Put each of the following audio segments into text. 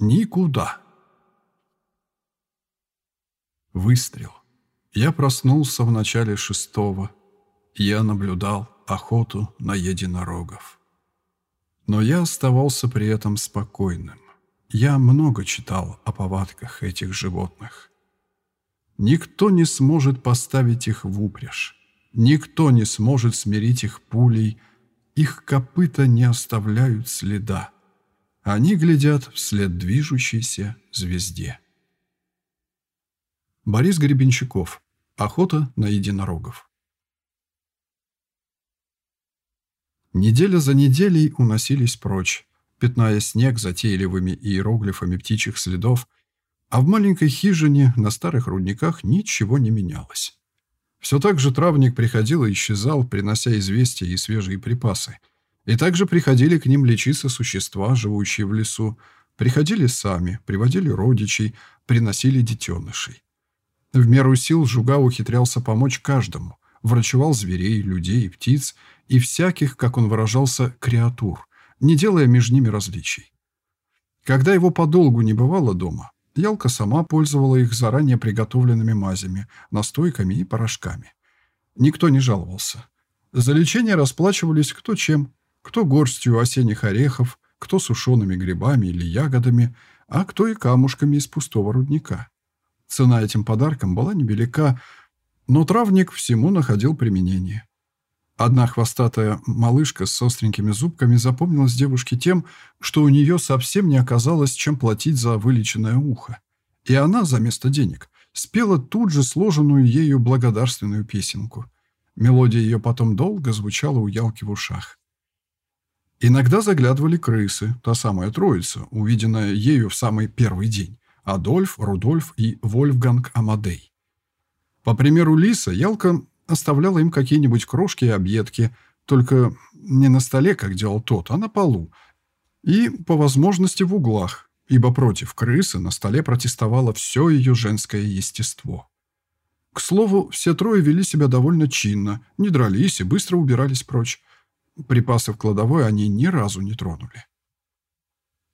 Никуда. Выстрел. Я проснулся в начале шестого. Я наблюдал охоту на единорогов. Но я оставался при этом спокойным. Я много читал о повадках этих животных. Никто не сможет поставить их в упряжь. Никто не сможет смирить их пулей. Их копыта не оставляют следа. Они глядят вслед движущейся звезде. Борис Гребенщиков. Охота на единорогов. Неделя за неделей уносились прочь, пятная снег затейливыми иероглифами птичьих следов, а в маленькой хижине на старых рудниках ничего не менялось. Все так же травник приходил и исчезал, принося известия и свежие припасы. И также приходили к ним лечиться существа, живущие в лесу, приходили сами, приводили родичей, приносили детенышей. В меру сил Жуга ухитрялся помочь каждому, врачевал зверей, людей, птиц и всяких, как он выражался, креатур, не делая между ними различий. Когда его подолгу не бывало дома, Ялка сама пользовала их заранее приготовленными мазями, настойками и порошками. Никто не жаловался. За лечение расплачивались кто чем, кто горстью осенних орехов, кто сушеными грибами или ягодами, а кто и камушками из пустого рудника. Цена этим подаркам была невелика, но травник всему находил применение. Одна хвостатая малышка с остренькими зубками запомнилась девушке тем, что у нее совсем не оказалось чем платить за вылеченное ухо. И она, за место денег, спела тут же сложенную ею благодарственную песенку. Мелодия ее потом долго звучала у Ялки в ушах. Иногда заглядывали крысы, та самая троица, увиденная ею в самый первый день. Адольф, Рудольф и Вольфганг Амадей. По примеру Лиса, Ялка оставляла им какие-нибудь крошки и объедки, только не на столе, как делал тот, а на полу. И, по возможности, в углах, ибо против крысы на столе протестовало все ее женское естество. К слову, все трое вели себя довольно чинно, не дрались и быстро убирались прочь. Припасы в кладовой они ни разу не тронули.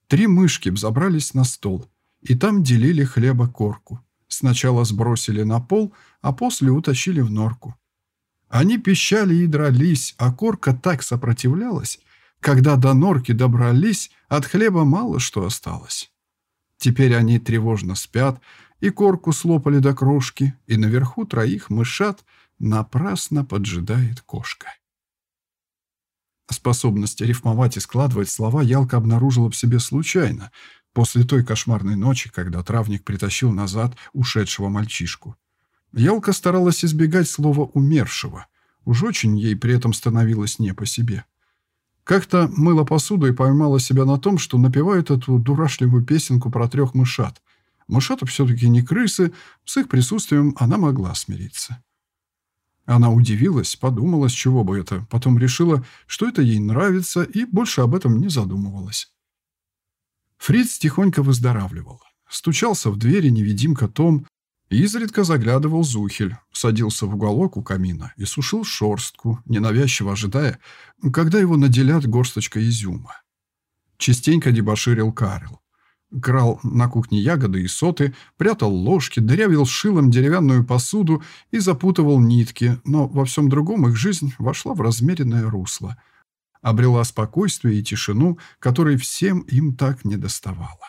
Три мышки взобрались на стол, и там делили хлеба корку. Сначала сбросили на пол, а после утащили в норку. Они пищали и дрались, а корка так сопротивлялась, когда до норки добрались, от хлеба мало что осталось. Теперь они тревожно спят, и корку слопали до крошки, и наверху троих мышат напрасно поджидает кошка. Способность рифмовать и складывать слова Ялка обнаружила в себе случайно, После той кошмарной ночи, когда травник притащил назад ушедшего мальчишку. Ялка старалась избегать слова «умершего». Уж очень ей при этом становилось не по себе. Как-то мыла посуду и поймала себя на том, что напевают эту дурашливую песенку про трех мышат. Мышата все-таки не крысы, с их присутствием она могла смириться. Она удивилась, подумала, с чего бы это, потом решила, что это ей нравится, и больше об этом не задумывалась. Фриц тихонько выздоравливал. Стучался в двери невидимка Том, изредка заглядывал Зухель, садился в уголок у камина и сушил шорстку, ненавязчиво ожидая, когда его наделят горсточкой изюма. Частенько дебоширил Карл. Крал на кухне ягоды и соты, прятал ложки, дырявил шилом деревянную посуду и запутывал нитки, но во всем другом их жизнь вошла в размеренное русло – обрела спокойствие и тишину, которой всем им так недоставало.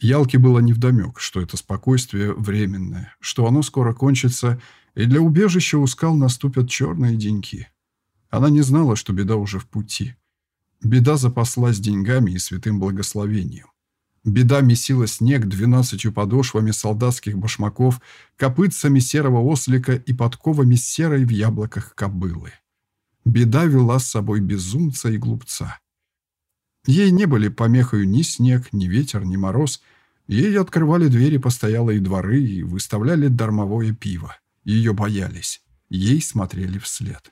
Ялке было невдомек, что это спокойствие временное, что оно скоро кончится, и для убежища у скал наступят черные деньки. Она не знала, что беда уже в пути. Беда запаслась деньгами и святым благословением. Беда месила снег двенадцатью подошвами солдатских башмаков, копытцами серого ослика и подковами серой в яблоках кобылы. Беда вела с собой безумца и глупца. Ей не были помехою ни снег, ни ветер, ни мороз. Ей открывали двери постоялые дворы и выставляли дармовое пиво. Ее боялись. Ей смотрели вслед.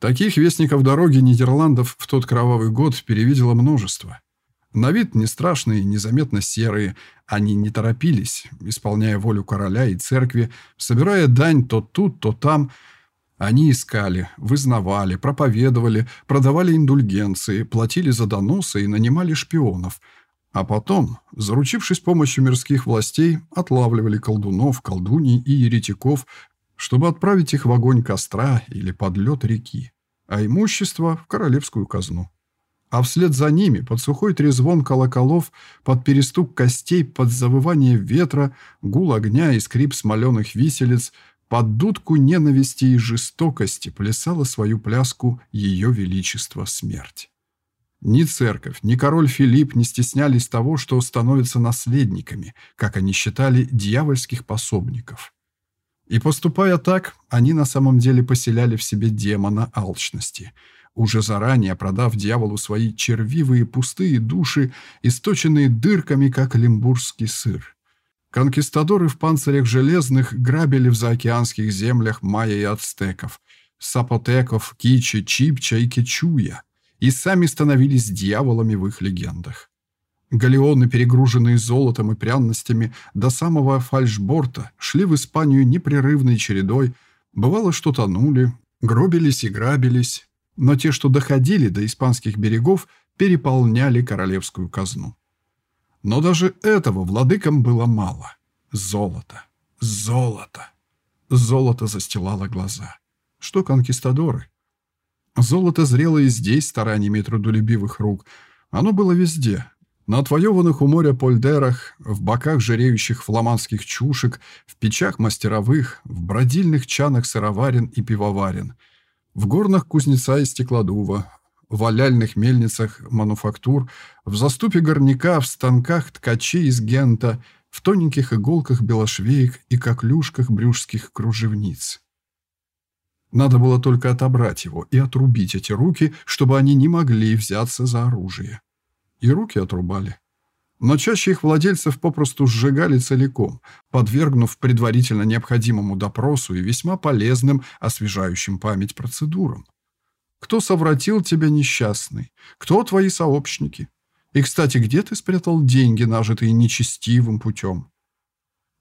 Таких вестников дороги Нидерландов в тот кровавый год перевидело множество. На вид не страшные, незаметно серые, они не торопились, исполняя волю короля и церкви, собирая дань то тут, то там – Они искали, вызнавали, проповедовали, продавали индульгенции, платили за доносы и нанимали шпионов. А потом, заручившись помощью мирских властей, отлавливали колдунов, колдуней и еретиков, чтобы отправить их в огонь костра или под лед реки, а имущество в королевскую казну. А вслед за ними, под сухой трезвон колоколов, под перестук костей, под завывание ветра, гул огня и скрип смоленых виселиц – под дудку ненависти и жестокости плясала свою пляску Ее Величество Смерть. Ни церковь, ни король Филипп не стеснялись того, что становятся наследниками, как они считали, дьявольских пособников. И поступая так, они на самом деле поселяли в себе демона алчности, уже заранее продав дьяволу свои червивые пустые души, источенные дырками, как лимбургский сыр. Конкистадоры в панцирях железных грабили в заокеанских землях майя и ацтеков, сапотеков, кичи, чипча и кечуя, и сами становились дьяволами в их легендах. Галеоны, перегруженные золотом и пряностями, до самого фальшборта шли в Испанию непрерывной чередой, бывало, что тонули, гробились и грабились, но те, что доходили до испанских берегов, переполняли королевскую казну. Но даже этого владыкам было мало. Золото. Золото. Золото застилало глаза. Что конкистадоры? Золото зрело и здесь стараниями трудолюбивых рук. Оно было везде. На отвоеванных у моря польдерах, в боках жиреющих фламандских чушек, в печах мастеровых, в бродильных чанах сыроварен и пивоварен, в горнах кузнеца и стеклодува, в валяльных мельницах мануфактур, в заступе горняка, в станках ткачей из Гента, в тоненьких иголках белошвеек и коклюшках брюшских кружевниц. Надо было только отобрать его и отрубить эти руки, чтобы они не могли взяться за оружие. И руки отрубали. Но чаще их владельцев попросту сжигали целиком, подвергнув предварительно необходимому допросу и весьма полезным освежающим память процедурам. Кто совратил тебя, несчастный? Кто твои сообщники? И, кстати, где ты спрятал деньги, нажитые нечестивым путем?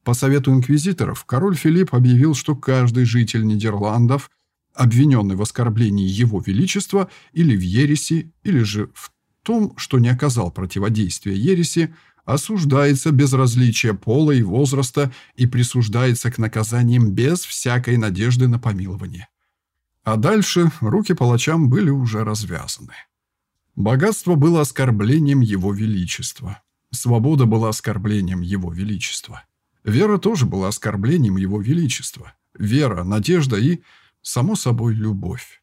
По совету инквизиторов, король Филипп объявил, что каждый житель Нидерландов, обвиненный в оскорблении его величества или в ереси, или же в том, что не оказал противодействия ереси, осуждается без различия пола и возраста и присуждается к наказаниям без всякой надежды на помилование. А дальше руки палачам были уже развязаны. Богатство было оскорблением его величества. Свобода была оскорблением его величества. Вера тоже была оскорблением его величества. Вера, надежда и, само собой, любовь.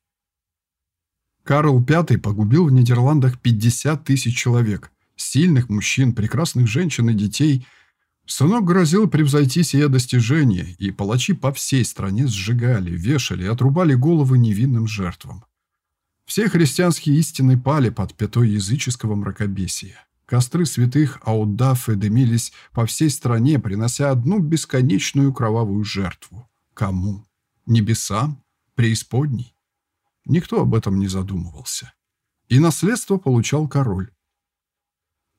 Карл V погубил в Нидерландах 50 тысяч человек, сильных мужчин, прекрасных женщин и детей – Сынок грозил превзойти сие достижение, и палачи по всей стране сжигали, вешали и отрубали головы невинным жертвам. Все христианские истины пали под пятой языческого мракобесия. Костры святых Ауддафы дымились по всей стране, принося одну бесконечную кровавую жертву. Кому? Небесам? Преисподней? Никто об этом не задумывался. И наследство получал король.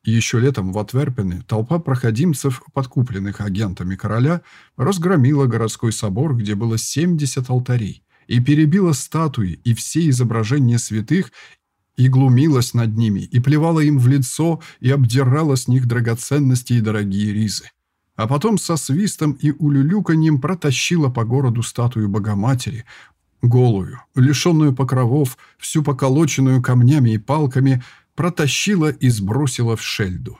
Еще летом в Атверпене толпа проходимцев, подкупленных агентами короля, разгромила городской собор, где было 70 алтарей, и перебила статуи и все изображения святых, и глумилась над ними, и плевала им в лицо, и обдирала с них драгоценности и дорогие ризы. А потом со свистом и улюлюканьем протащила по городу статую Богоматери, голую, лишенную покровов, всю поколоченную камнями и палками – протащила и сбросила в шельду.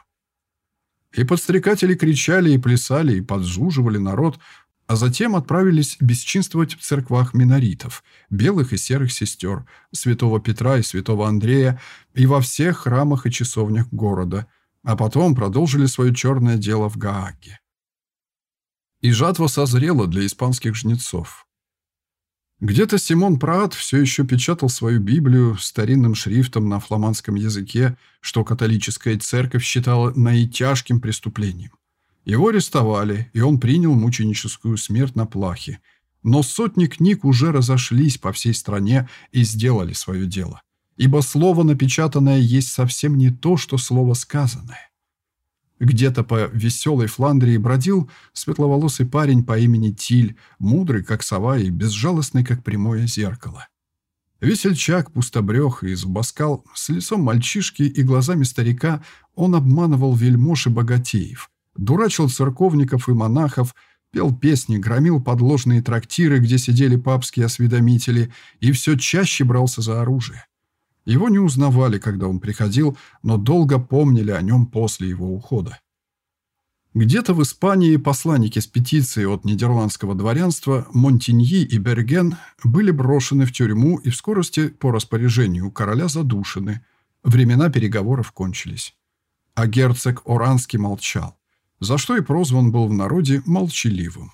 И подстрекатели кричали и плясали и поджуживали народ, а затем отправились бесчинствовать в церквах миноритов, белых и серых сестер, святого Петра и святого Андрея, и во всех храмах и часовнях города, а потом продолжили свое черное дело в Гааге. И жатва созрела для испанских жнецов. Где-то Симон Праат все еще печатал свою Библию старинным шрифтом на фламандском языке, что католическая церковь считала наитяжким преступлением. Его арестовали, и он принял мученическую смерть на плахе. Но сотни книг уже разошлись по всей стране и сделали свое дело. Ибо слово напечатанное есть совсем не то, что слово сказанное. Где-то по веселой Фландрии бродил светловолосый парень по имени Тиль, мудрый, как сова, и безжалостный, как прямое зеркало. Весельчак, пустобрех и зубоскал, с лицом мальчишки и глазами старика, он обманывал вельмож и богатеев, дурачил церковников и монахов, пел песни, громил подложные трактиры, где сидели папские осведомители, и все чаще брался за оружие. Его не узнавали, когда он приходил, но долго помнили о нем после его ухода. Где-то в Испании посланники с петицией от нидерландского дворянства Монтиньи и Берген были брошены в тюрьму и в скорости по распоряжению короля задушены. Времена переговоров кончились. А герцог Оранский молчал, за что и прозван был в народе молчаливым.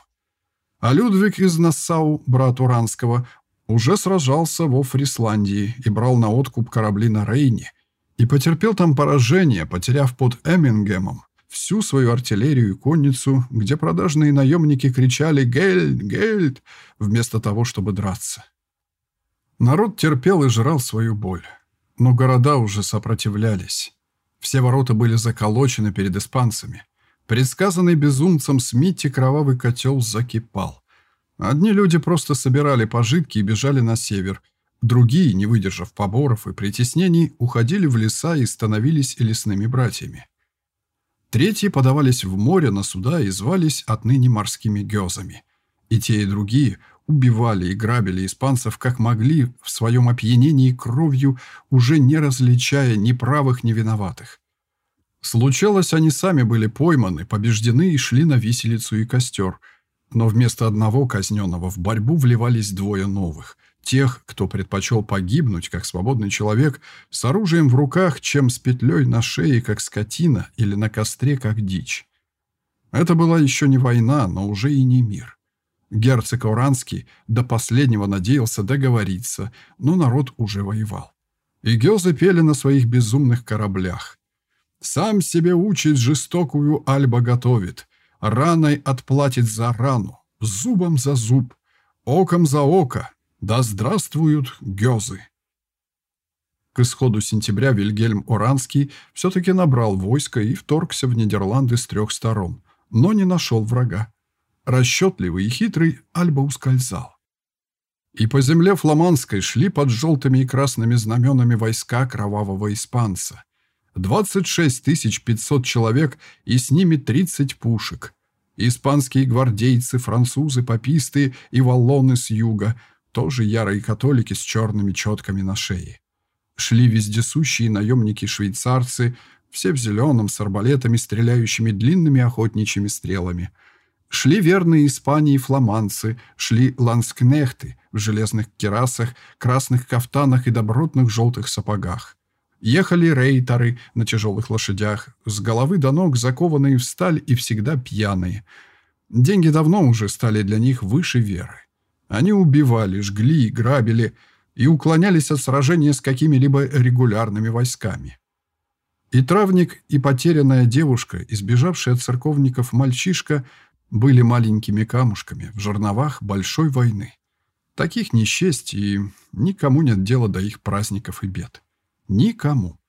А Людвиг из Нассау, брат Уранского, уже сражался во Фрисландии и брал на откуп корабли на Рейне, и потерпел там поражение, потеряв под Эммингемом всю свою артиллерию и конницу, где продажные наемники кричали «Гельд! Гельд!» вместо того, чтобы драться. Народ терпел и жрал свою боль, но города уже сопротивлялись. Все ворота были заколочены перед испанцами. Предсказанный безумцем Смитти кровавый котел закипал. Одни люди просто собирали пожитки и бежали на север. Другие, не выдержав поборов и притеснений, уходили в леса и становились лесными братьями. Третьи подавались в море на суда и звались отныне морскими гёзами. И те, и другие убивали и грабили испанцев как могли в своем опьянении кровью, уже не различая ни правых, ни виноватых. Случалось, они сами были пойманы, побеждены и шли на виселицу и костер – но вместо одного казненного в борьбу вливались двое новых. Тех, кто предпочел погибнуть, как свободный человек, с оружием в руках, чем с петлей на шее, как скотина, или на костре, как дичь. Это была еще не война, но уже и не мир. Герцог Оранский до последнего надеялся договориться, но народ уже воевал. И гёзы пели на своих безумных кораблях. «Сам себе учить жестокую Альба готовит», раной отплатит за рану, зубом за зуб, оком за око. Да здравствуют гёзы! К исходу сентября Вильгельм Оранский все-таки набрал войско и вторгся в Нидерланды с трех сторон, но не нашел врага. Расчетливый и хитрый Альба ускользал. И по земле фламандской шли под желтыми и красными знаменами войска кровавого испанца. 26 500 человек и с ними 30 пушек. Испанские гвардейцы, французы, пописты и валлоны с юга, тоже ярые католики с черными четками на шее. Шли вездесущие наемники-швейцарцы, все в зеленом, с арбалетами, стреляющими длинными охотничьими стрелами. Шли верные Испании фламандцы, шли ланскнехты в железных керасах, красных кафтанах и добротных желтых сапогах. Ехали рейтеры на тяжелых лошадях, с головы до ног закованные в сталь и всегда пьяные. Деньги давно уже стали для них выше веры. Они убивали, жгли, грабили и уклонялись от сражения с какими-либо регулярными войсками. И травник, и потерянная девушка, избежавшая от церковников мальчишка, были маленькими камушками в жерновах большой войны. Таких несчесть, и никому нет дела до их праздников и бед. Никому.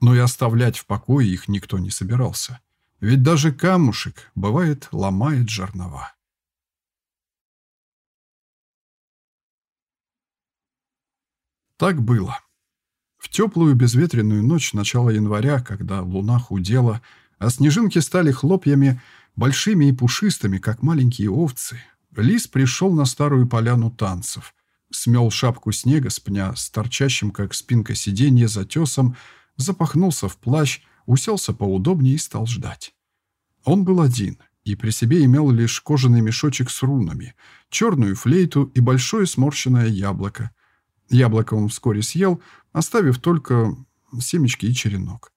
Но и оставлять в покое их никто не собирался. Ведь даже камушек, бывает, ломает жернова. Так было. В теплую безветренную ночь начала января, когда луна худела, а снежинки стали хлопьями, большими и пушистыми, как маленькие овцы, лис пришел на старую поляну танцев, смел шапку снега с пня с торчащим, как спинка сиденья, затесом, запахнулся в плащ, уселся поудобнее и стал ждать. Он был один и при себе имел лишь кожаный мешочек с рунами, черную флейту и большое сморщенное яблоко. Яблоко он вскоре съел, оставив только семечки и черенок.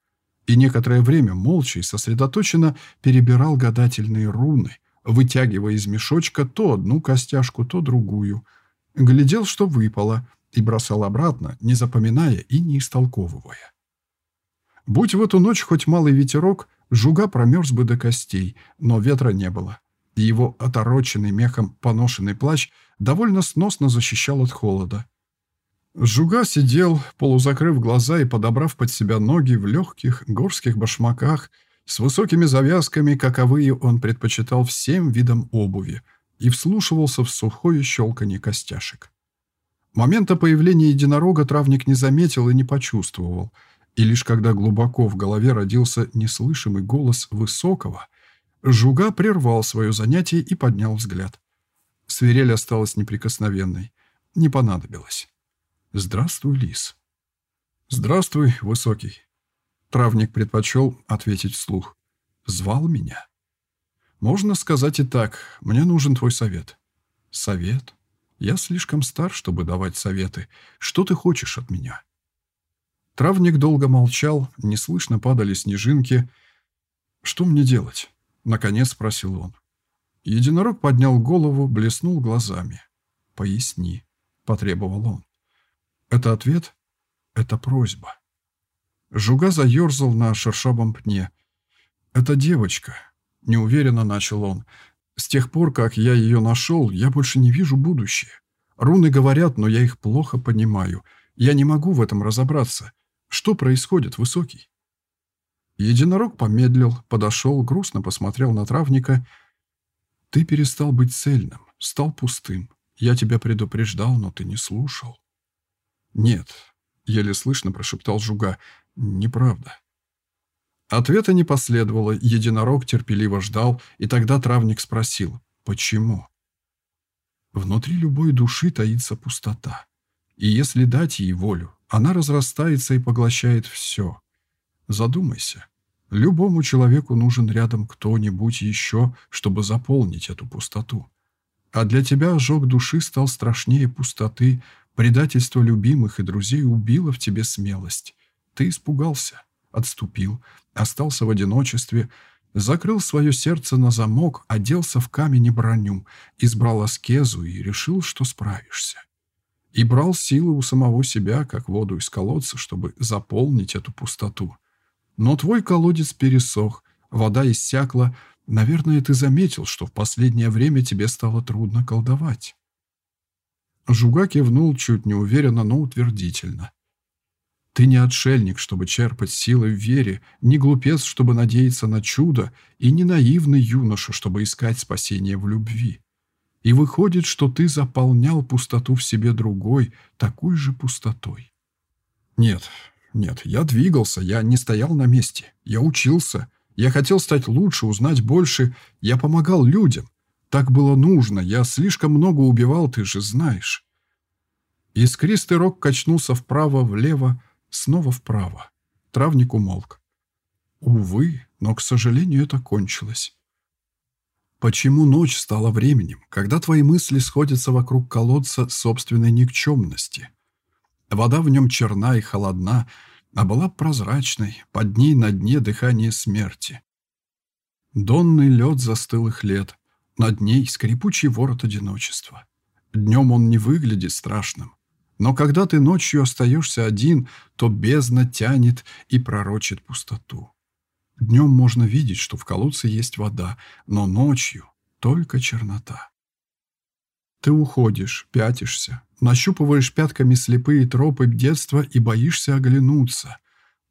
И некоторое время молча и сосредоточенно перебирал гадательные руны, вытягивая из мешочка то одну костяшку, то другую – глядел, что выпало, и бросал обратно, не запоминая и не истолковывая. Будь в эту ночь хоть малый ветерок, жуга промерз бы до костей, но ветра не было. Его отороченный мехом поношенный плащ довольно сносно защищал от холода. Жуга сидел, полузакрыв глаза и подобрав под себя ноги в легких горских башмаках С высокими завязками, каковые он предпочитал всем видам обуви, и вслушивался в сухое щелканье костяшек. Момента появления единорога травник не заметил и не почувствовал, и лишь когда глубоко в голове родился неслышимый голос высокого, Жуга прервал свое занятие и поднял взгляд. Свирель осталась неприкосновенной. Не понадобилось. «Здравствуй, лис». «Здравствуй, высокий». Травник предпочел ответить вслух. «Звал меня?» «Можно сказать и так. Мне нужен твой совет». «Совет? Я слишком стар, чтобы давать советы. Что ты хочешь от меня?» Травник долго молчал, неслышно падали снежинки. «Что мне делать?» — наконец спросил он. Единорог поднял голову, блеснул глазами. «Поясни», — потребовал он. «Это ответ? Это просьба». Жуга заерзал на шершавом пне. «Это девочка», — неуверенно начал он. «С тех пор, как я ее нашел, я больше не вижу будущее. Руны говорят, но я их плохо понимаю. Я не могу в этом разобраться. Что происходит, Высокий?» Единорог помедлил, подошел, грустно посмотрел на травника. «Ты перестал быть цельным, стал пустым. Я тебя предупреждал, но ты не слушал». «Нет», — еле слышно прошептал Жуга, — «неправда». Ответа не последовало, единорог терпеливо ждал, и тогда травник спросил «Почему?». Внутри любой души таится пустота. И если дать ей волю, она разрастается и поглощает все. Задумайся. Любому человеку нужен рядом кто-нибудь еще, чтобы заполнить эту пустоту. А для тебя ожог души стал страшнее пустоты, предательство любимых и друзей убило в тебе смелость. Ты испугался, отступил, остался в одиночестве, закрыл свое сердце на замок, оделся в камень и броню, избрал аскезу и решил, что справишься и брал силы у самого себя, как воду из колодца, чтобы заполнить эту пустоту. Но твой колодец пересох, вода иссякла. Наверное, ты заметил, что в последнее время тебе стало трудно колдовать. Жуга кивнул чуть неуверенно, но утвердительно. Ты не отшельник, чтобы черпать силы в вере, не глупец, чтобы надеяться на чудо, и не наивный юноша, чтобы искать спасение в любви. И выходит, что ты заполнял пустоту в себе другой, такой же пустотой. Нет, нет, я двигался, я не стоял на месте. Я учился. Я хотел стать лучше, узнать больше. Я помогал людям. Так было нужно. Я слишком много убивал, ты же знаешь. Искристый рог качнулся вправо, влево, снова вправо. Травник умолк. Увы, но, к сожалению, это кончилось. Почему ночь стала временем, когда твои мысли сходятся вокруг колодца собственной никчемности? Вода в нем черна и холодна, а была прозрачной, под ней на дне дыхание смерти. Донный лед застылых лет, над ней скрипучий ворот одиночества. Днем он не выглядит страшным, но когда ты ночью остаешься один, то бездна тянет и пророчит пустоту. Днем можно видеть, что в колодце есть вода, но ночью только чернота. Ты уходишь, пятишься, нащупываешь пятками слепые тропы детства и боишься оглянуться,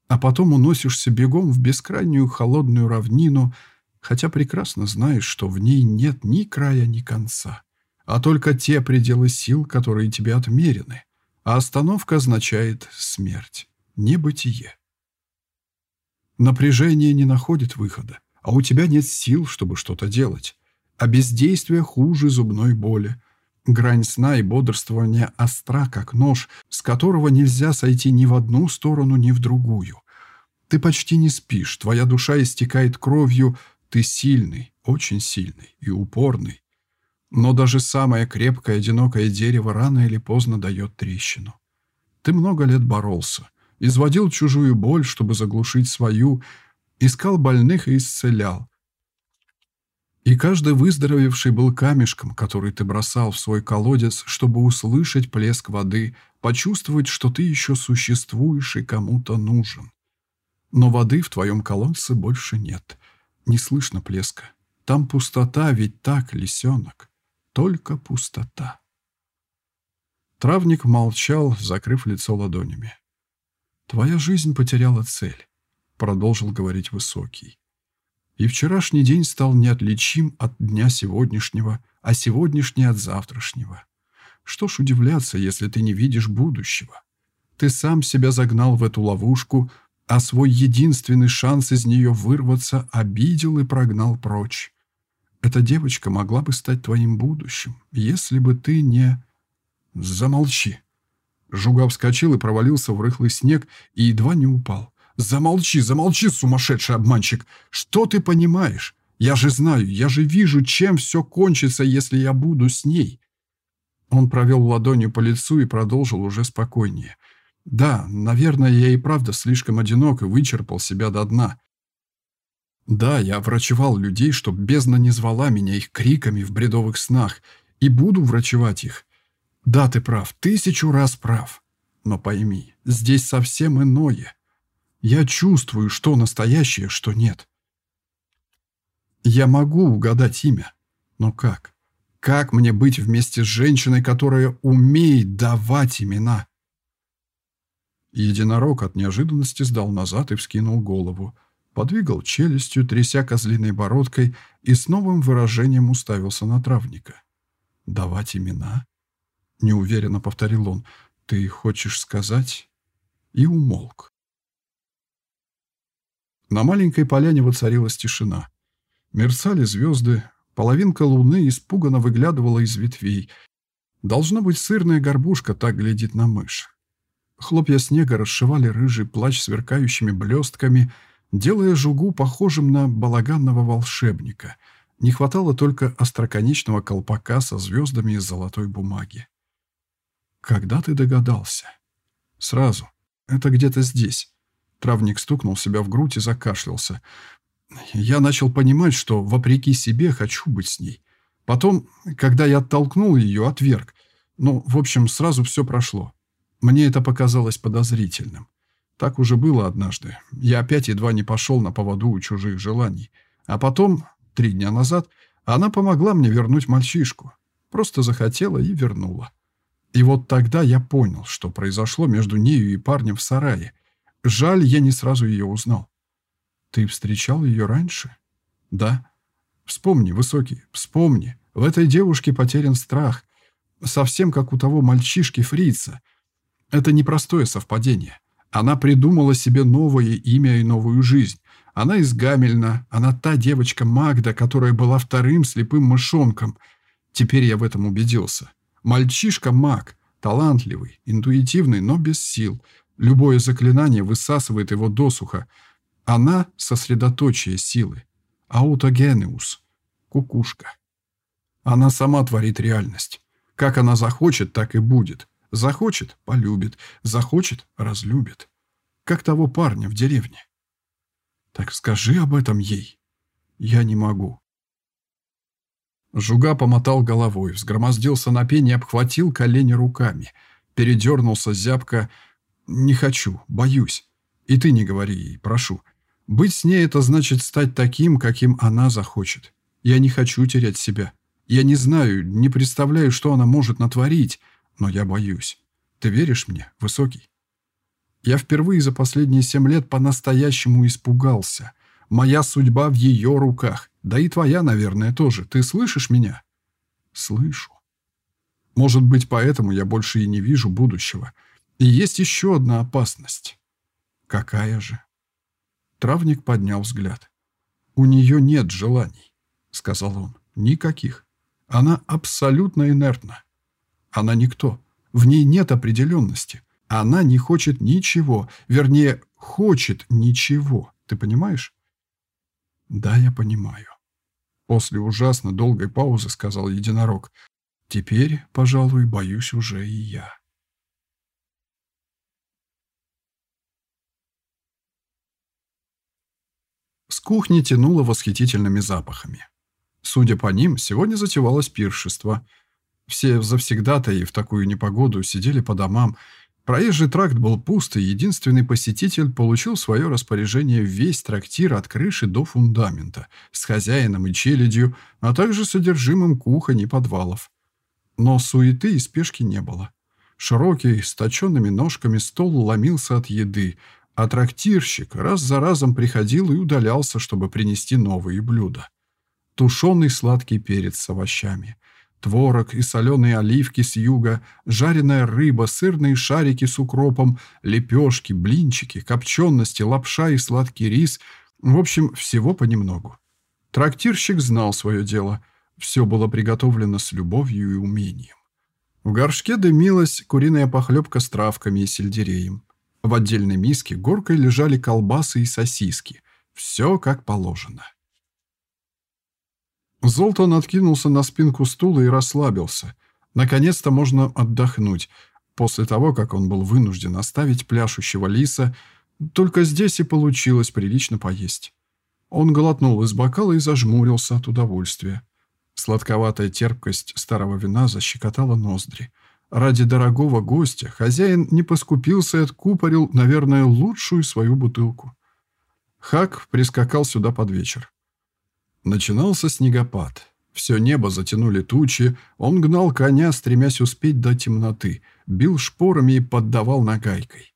а потом уносишься бегом в бескрайнюю холодную равнину, хотя прекрасно знаешь, что в ней нет ни края, ни конца, а только те пределы сил, которые тебе отмерены, а остановка означает смерть, небытие. Напряжение не находит выхода, а у тебя нет сил, чтобы что-то делать. А бездействие хуже зубной боли. Грань сна и бодрствования остра, как нож, с которого нельзя сойти ни в одну сторону, ни в другую. Ты почти не спишь, твоя душа истекает кровью, ты сильный, очень сильный и упорный. Но даже самое крепкое одинокое дерево рано или поздно дает трещину. Ты много лет боролся, изводил чужую боль, чтобы заглушить свою, искал больных и исцелял. И каждый выздоровевший был камешком, который ты бросал в свой колодец, чтобы услышать плеск воды, почувствовать, что ты еще существуешь и кому-то нужен. Но воды в твоем колодце больше нет. Не слышно плеска. Там пустота, ведь так, лисенок. Только пустота. Травник молчал, закрыв лицо ладонями. «Твоя жизнь потеряла цель», — продолжил говорить Высокий. И вчерашний день стал неотличим от дня сегодняшнего, а сегодняшний от завтрашнего. Что ж удивляться, если ты не видишь будущего? Ты сам себя загнал в эту ловушку, а свой единственный шанс из нее вырваться обидел и прогнал прочь. Эта девочка могла бы стать твоим будущим, если бы ты не... Замолчи. Жуга вскочил и провалился в рыхлый снег и едва не упал. «Замолчи, замолчи, сумасшедший обманщик! Что ты понимаешь? Я же знаю, я же вижу, чем все кончится, если я буду с ней!» Он провел ладонью по лицу и продолжил уже спокойнее. «Да, наверное, я и правда слишком одинок и вычерпал себя до дна. Да, я врачевал людей, чтоб бездна не звала меня их криками в бредовых снах, и буду врачевать их. Да, ты прав, тысячу раз прав. Но пойми, здесь совсем иное. Я чувствую, что настоящее, что нет. Я могу угадать имя, но как? Как мне быть вместе с женщиной, которая умеет давать имена? Единорог от неожиданности сдал назад и вскинул голову подвигал челюстью, тряся козлиной бородкой и с новым выражением уставился на травника. «Давать имена?» — неуверенно повторил он. «Ты хочешь сказать?» И умолк. На маленькой поляне воцарилась тишина. Мерцали звезды, половинка луны испуганно выглядывала из ветвей. Должно быть, сырная горбушка так глядит на мышь. Хлопья снега расшивали рыжий плач сверкающими блестками — делая Жугу похожим на балаганного волшебника. Не хватало только остроконечного колпака со звездами из золотой бумаги. «Когда ты догадался?» «Сразу. Это где-то здесь». Травник стукнул себя в грудь и закашлялся. «Я начал понимать, что, вопреки себе, хочу быть с ней. Потом, когда я оттолкнул ее, отверг. Ну, в общем, сразу все прошло. Мне это показалось подозрительным. Так уже было однажды. Я опять едва не пошел на поводу у чужих желаний. А потом, три дня назад, она помогла мне вернуть мальчишку. Просто захотела и вернула. И вот тогда я понял, что произошло между нею и парнем в сарае. Жаль, я не сразу ее узнал. Ты встречал ее раньше? Да. Вспомни, Высокий, вспомни. В этой девушке потерян страх. Совсем как у того мальчишки Фрица. Это непростое совпадение. Она придумала себе новое имя и новую жизнь. Она из Гамельна, она та девочка Магда, которая была вторым слепым мышонком. Теперь я в этом убедился. Мальчишка маг, талантливый, интуитивный, но без сил. Любое заклинание высасывает его досуха. Она — сосредоточие силы. Аутогенеус. Кукушка. Она сама творит реальность. Как она захочет, так и будет. Захочет – полюбит, захочет – разлюбит. Как того парня в деревне. Так скажи об этом ей. Я не могу. Жуга помотал головой, взгромоздился на пень и обхватил колени руками. Передернулся зябко. «Не хочу, боюсь. И ты не говори ей, прошу. Быть с ней — это значит стать таким, каким она захочет. Я не хочу терять себя. Я не знаю, не представляю, что она может натворить но я боюсь. Ты веришь мне, Высокий? Я впервые за последние семь лет по-настоящему испугался. Моя судьба в ее руках. Да и твоя, наверное, тоже. Ты слышишь меня? Слышу. Может быть, поэтому я больше и не вижу будущего. И есть еще одна опасность. Какая же? Травник поднял взгляд. «У нее нет желаний», — сказал он. «Никаких. Она абсолютно инертна. Она никто. В ней нет определенности. Она не хочет ничего. Вернее, хочет ничего. Ты понимаешь? Да, я понимаю. После ужасно долгой паузы сказал единорог. Теперь, пожалуй, боюсь уже и я. С кухни тянуло восхитительными запахами. Судя по ним, сегодня затевалось пиршество – все завсегдатаи в такую непогоду сидели по домам. Проезжий тракт был пуст, и единственный посетитель получил свое распоряжение весь трактир от крыши до фундамента, с хозяином и челядью, а также содержимым кухонь и подвалов. Но суеты и спешки не было. Широкий, с точенными ножками стол ломился от еды, А трактирщик раз за разом приходил и удалялся, чтобы принести новые блюда. Тушеный сладкий перец с овощами, творог и соленые оливки с юга, жареная рыба, сырные шарики с укропом, лепешки, блинчики, копчености, лапша и сладкий рис. В общем, всего понемногу. Трактирщик знал свое дело. Все было приготовлено с любовью и умением. В горшке дымилась куриная похлебка с травками и сельдереем. В отдельной миске горкой лежали колбасы и сосиски. Все как положено. Золтан откинулся на спинку стула и расслабился. Наконец-то можно отдохнуть. После того, как он был вынужден оставить пляшущего лиса, только здесь и получилось прилично поесть. Он глотнул из бокала и зажмурился от удовольствия. Сладковатая терпкость старого вина защекотала ноздри. Ради дорогого гостя хозяин не поскупился и откупорил, наверное, лучшую свою бутылку. Хак прискакал сюда под вечер. Начинался снегопад. Все небо затянули тучи, он гнал коня, стремясь успеть до темноты, бил шпорами и поддавал нагайкой.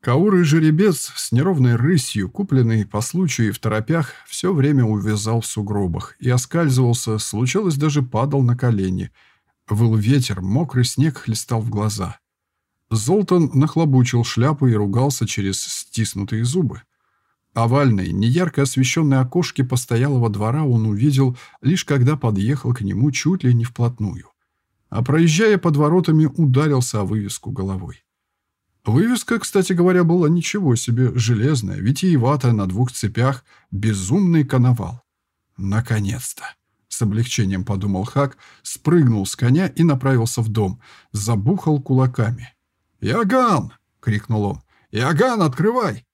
Каурый жеребец с неровной рысью, купленный по случаю и в торопях, все время увязал в сугробах и оскальзывался, случалось даже падал на колени – Выл ветер, мокрый снег хлестал в глаза. Золтан нахлобучил шляпу и ругался через стиснутые зубы. Овальные, неярко освещенные окошки постоялого двора он увидел, лишь когда подъехал к нему чуть ли не вплотную. А проезжая под воротами, ударился о вывеску головой. Вывеска, кстати говоря, была ничего себе, железная, витиеватая на двух цепях, безумный коновал. Наконец-то! С облегчением подумал Хак, спрыгнул с коня и направился в дом. Забухал кулаками. «Яган!» — крикнул он. «Яган, открывай!»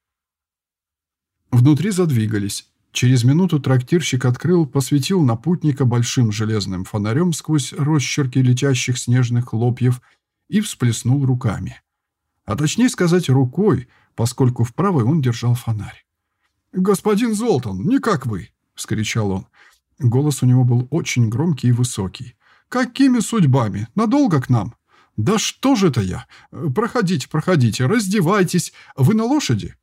Внутри задвигались. Через минуту трактирщик открыл, посветил на путника большим железным фонарем сквозь росчерки летящих снежных хлопьев и всплеснул руками. А точнее сказать, рукой, поскольку в правой он держал фонарь. «Господин Золтан, не как вы!» — вскричал он. Голос у него был очень громкий и высокий. «Какими судьбами? Надолго к нам?» «Да что же это я? Проходите, проходите, раздевайтесь. Вы на лошади?»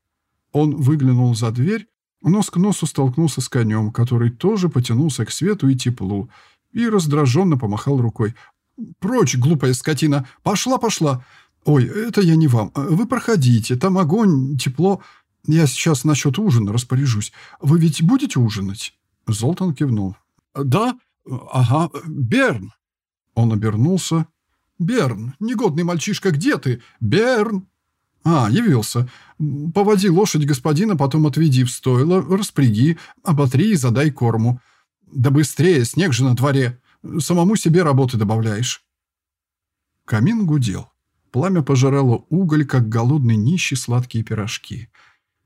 Он выглянул за дверь, нос к носу столкнулся с конем, который тоже потянулся к свету и теплу, и раздраженно помахал рукой. «Прочь, глупая скотина! Пошла, пошла! Ой, это я не вам. Вы проходите, там огонь, тепло. Я сейчас насчет ужина распоряжусь. Вы ведь будете ужинать?» Золтан кивнул. «Да? Ага. Берн!» Он обернулся. «Берн! Негодный мальчишка, где ты? Берн!» «А, явился. Поводи лошадь господина, потом отведи в стойло, распряги, оботри и задай корму. Да быстрее, снег же на дворе. Самому себе работы добавляешь». Камин гудел. Пламя пожирало уголь, как голодный нищий сладкие пирожки.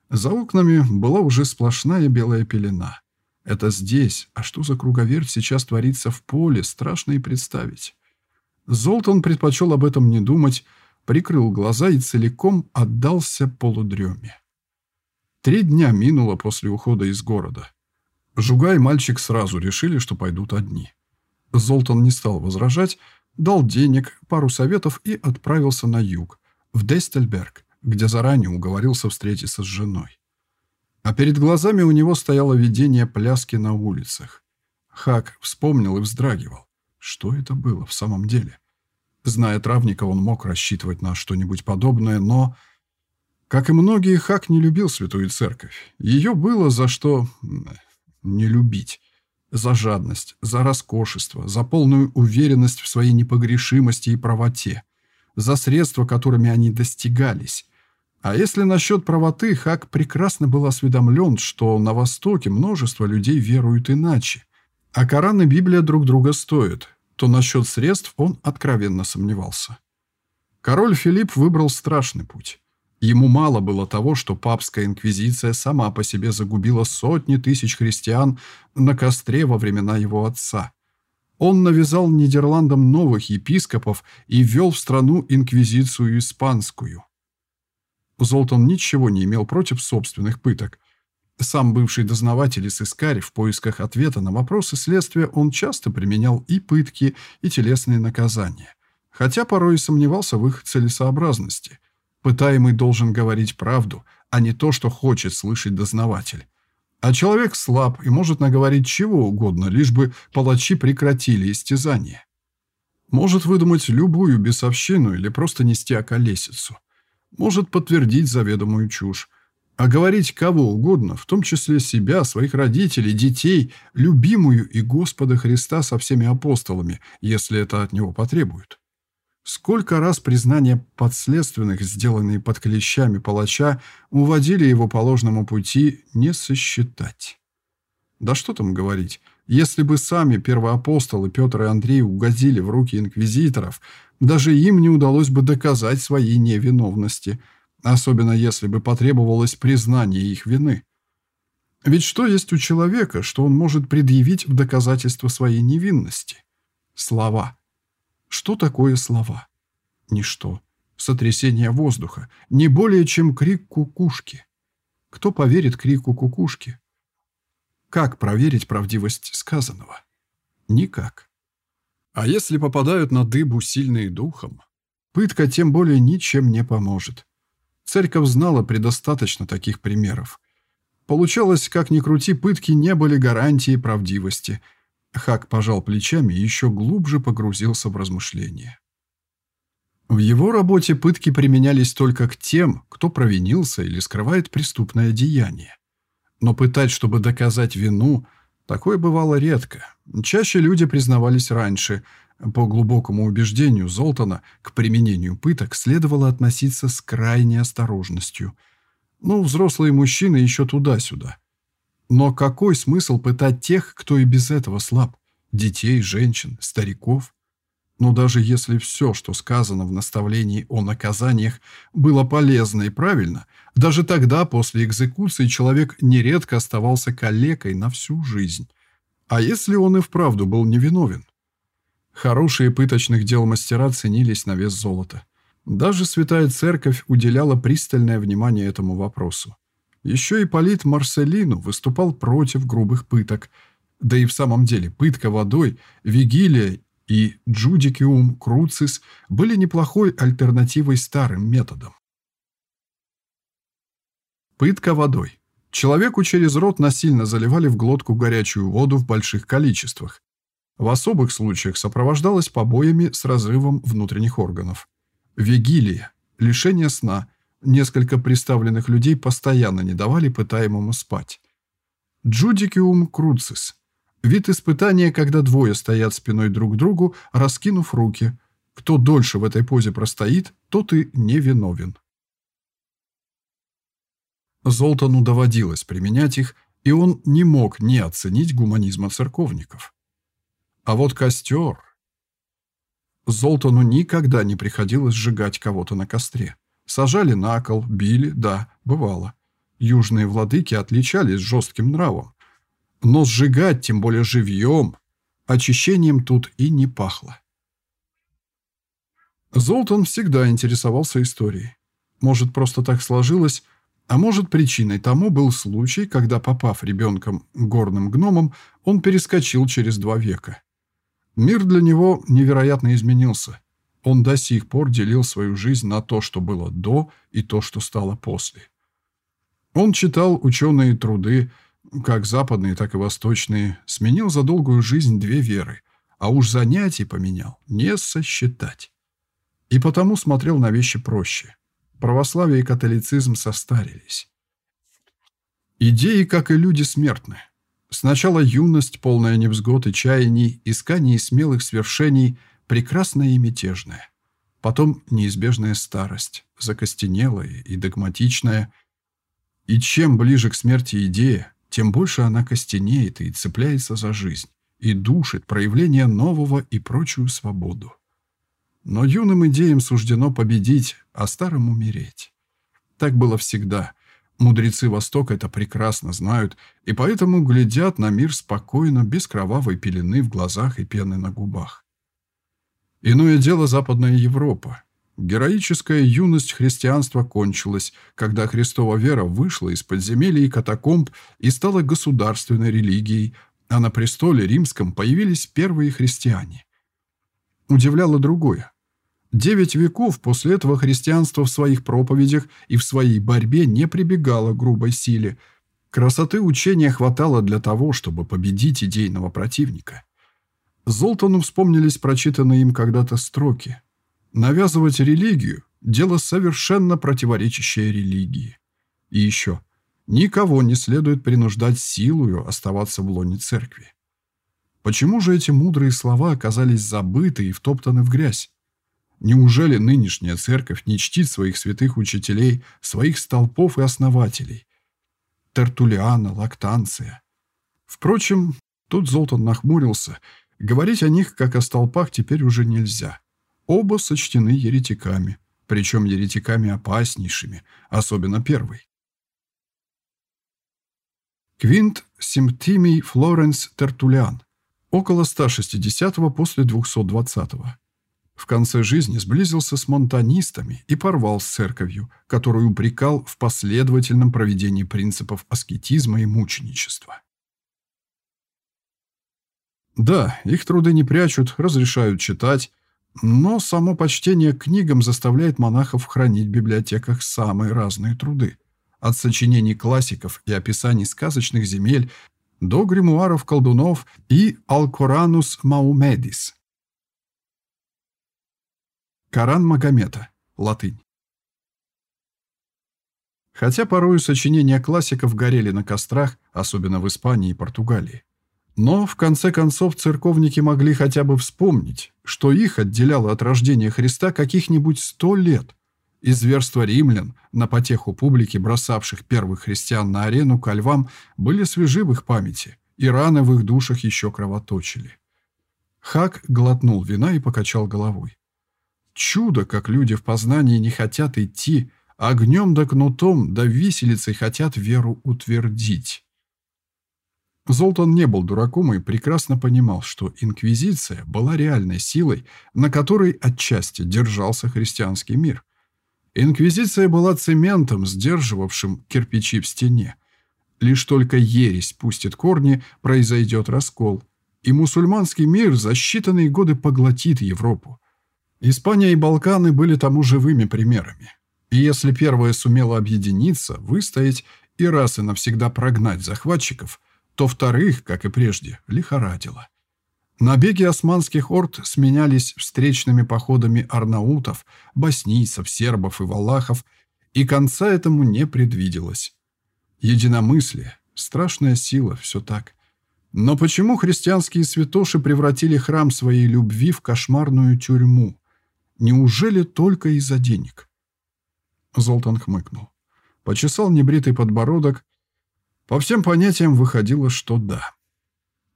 За окнами была уже сплошная белая пелена. Это здесь, а что за круговерть сейчас творится в поле, страшно и представить. Золтан предпочел об этом не думать, прикрыл глаза и целиком отдался полудреме. Три дня минуло после ухода из города. Жуга и мальчик сразу решили, что пойдут одни. Золтан не стал возражать, дал денег, пару советов и отправился на юг, в Дестельберг, где заранее уговорился встретиться с женой. А перед глазами у него стояло видение пляски на улицах. Хак вспомнил и вздрагивал. Что это было в самом деле? Зная травника, он мог рассчитывать на что-нибудь подобное, но... Как и многие, Хак не любил Святую Церковь. Ее было за что не любить. За жадность, за роскошество, за полную уверенность в своей непогрешимости и правоте, за средства, которыми они достигались, а если насчет правоты, Хак прекрасно был осведомлен, что на Востоке множество людей веруют иначе, а Коран и Библия друг друга стоят, то насчет средств он откровенно сомневался. Король Филипп выбрал страшный путь. Ему мало было того, что папская инквизиция сама по себе загубила сотни тысяч христиан на костре во времена его отца. Он навязал Нидерландам новых епископов и ввел в страну инквизицию испанскую. Золтан ничего не имел против собственных пыток. Сам бывший дознаватель и сыскарь в поисках ответа на вопросы следствия он часто применял и пытки, и телесные наказания. Хотя порой и сомневался в их целесообразности. Пытаемый должен говорить правду, а не то, что хочет слышать дознаватель. А человек слаб и может наговорить чего угодно, лишь бы палачи прекратили истязание. Может выдумать любую бесовщину или просто нести околесицу. Может подтвердить заведомую чушь. А говорить кого угодно, в том числе себя, своих родителей, детей, любимую и Господа Христа со всеми апостолами, если это от него потребуют. Сколько раз признания подследственных, сделанные под клещами палача, уводили его по ложному пути, не сосчитать. Да что там говорить, если бы сами первоапостолы Петр и Андрей угодили в руки инквизиторов, даже им не удалось бы доказать своей невиновности, особенно если бы потребовалось признание их вины. Ведь что есть у человека, что он может предъявить в доказательство своей невинности? Слова. Что такое слова? Ничто. Сотрясение воздуха. Не более, чем крик кукушки. Кто поверит крику кукушки? Как проверить правдивость сказанного? Никак. А если попадают на дыбу сильные духом, пытка тем более ничем не поможет. Церковь знала предостаточно таких примеров. Получалось, как ни крути, пытки не были гарантией правдивости – Хак пожал плечами и еще глубже погрузился в размышления. В его работе пытки применялись только к тем, кто провинился или скрывает преступное деяние. Но пытать, чтобы доказать вину, такое бывало редко. Чаще люди признавались раньше. По глубокому убеждению Золтана к применению пыток следовало относиться с крайней осторожностью. Ну, взрослые мужчины еще туда-сюда – но какой смысл пытать тех, кто и без этого слаб? Детей, женщин, стариков? Но даже если все, что сказано в наставлении о наказаниях, было полезно и правильно, даже тогда, после экзекуции, человек нередко оставался калекой на всю жизнь. А если он и вправду был невиновен? Хорошие пыточных дел мастера ценились на вес золота. Даже Святая Церковь уделяла пристальное внимание этому вопросу. Еще и Полит Марселину выступал против грубых пыток. Да и в самом деле пытка водой, вигилия и джудикиум круцис были неплохой альтернативой старым методам. Пытка водой. Человеку через рот насильно заливали в глотку горячую воду в больших количествах. В особых случаях сопровождалась побоями с разрывом внутренних органов. Вигилия – лишение сна – Несколько приставленных людей постоянно не давали пытаемому спать. Джудикиум круцис. Вид испытания, когда двое стоят спиной друг к другу, раскинув руки. Кто дольше в этой позе простоит, тот и невиновен. Золтану доводилось применять их, и он не мог не оценить гуманизма церковников. А вот костер... Золтану никогда не приходилось сжигать кого-то на костре. Сажали на кол, били, да, бывало. Южные владыки отличались жестким нравом. Но сжигать, тем более живьем, очищением тут и не пахло. Золтан всегда интересовался историей. Может, просто так сложилось, а может, причиной тому был случай, когда, попав ребенком горным гномом, он перескочил через два века. Мир для него невероятно изменился – он до сих пор делил свою жизнь на то, что было до, и то, что стало после. Он читал ученые труды, как западные, так и восточные, сменил за долгую жизнь две веры, а уж занятий поменял, не сосчитать. И потому смотрел на вещи проще. Православие и католицизм состарились. Идеи, как и люди, смертны. Сначала юность, полная невзгод и чаяний, исканий смелых свершений – прекрасная и мятежная. Потом неизбежная старость, закостенелая и догматичная. И чем ближе к смерти идея, тем больше она костенеет и цепляется за жизнь, и душит проявление нового и прочую свободу. Но юным идеям суждено победить, а старым умереть. Так было всегда. Мудрецы Востока это прекрасно знают, и поэтому глядят на мир спокойно, без кровавой пелены в глазах и пены на губах. Иное дело Западная Европа. Героическая юность христианства кончилась, когда Христова вера вышла из подземелий и катакомб и стала государственной религией, а на престоле римском появились первые христиане. Удивляло другое. Девять веков после этого христианство в своих проповедях и в своей борьбе не прибегало к грубой силе. Красоты учения хватало для того, чтобы победить идейного противника. Золтану вспомнились прочитанные им когда-то строки. Навязывать религию – дело совершенно противоречащее религии. И еще, никого не следует принуждать силою оставаться в лоне церкви. Почему же эти мудрые слова оказались забыты и втоптаны в грязь? Неужели нынешняя церковь не чтит своих святых учителей, своих столпов и основателей? Тертулиана, Лактанция. Впрочем, тут Золтан нахмурился. Говорить о них, как о столпах, теперь уже нельзя. Оба сочтены еретиками, причем еретиками опаснейшими, особенно первый. Квинт Симптимий Флоренс Тертулиан. Около 160-го после 220-го. В конце жизни сблизился с монтанистами и порвал с церковью, которую упрекал в последовательном проведении принципов аскетизма и мученичества. Да, их труды не прячут, разрешают читать, но само почтение к книгам заставляет монахов хранить в библиотеках самые разные труды. От сочинений классиков и описаний сказочных земель до гримуаров колдунов и «Алкоранус Маумедис», Коран Магомета. Латынь. Хотя порою сочинения классиков горели на кострах, особенно в Испании и Португалии. Но, в конце концов, церковники могли хотя бы вспомнить, что их отделяло от рождения Христа каких-нибудь сто лет. И зверства римлян, на потеху публики, бросавших первых христиан на арену ко львам, были свежи в их памяти, и раны в их душах еще кровоточили. Хак глотнул вина и покачал головой. Чудо, как люди в познании не хотят идти, огнем да кнутом да виселицей хотят веру утвердить. Золтан не был дураком и прекрасно понимал, что инквизиция была реальной силой, на которой отчасти держался христианский мир. Инквизиция была цементом, сдерживавшим кирпичи в стене. Лишь только ересь пустит корни, произойдет раскол, и мусульманский мир за считанные годы поглотит Европу. Испания и Балканы были тому живыми примерами. И если первая сумела объединиться, выстоять и раз и навсегда прогнать захватчиков, то вторых, как и прежде, лихорадило. Набеги османских орд сменялись встречными походами арнаутов, боснийцев, сербов и валахов, и конца этому не предвиделось. Единомыслие, страшная сила, все так. Но почему христианские святоши превратили храм своей любви в кошмарную тюрьму? Неужели только из-за денег? Золтан хмыкнул. Почесал небритый подбородок. По всем понятиям выходило, что да.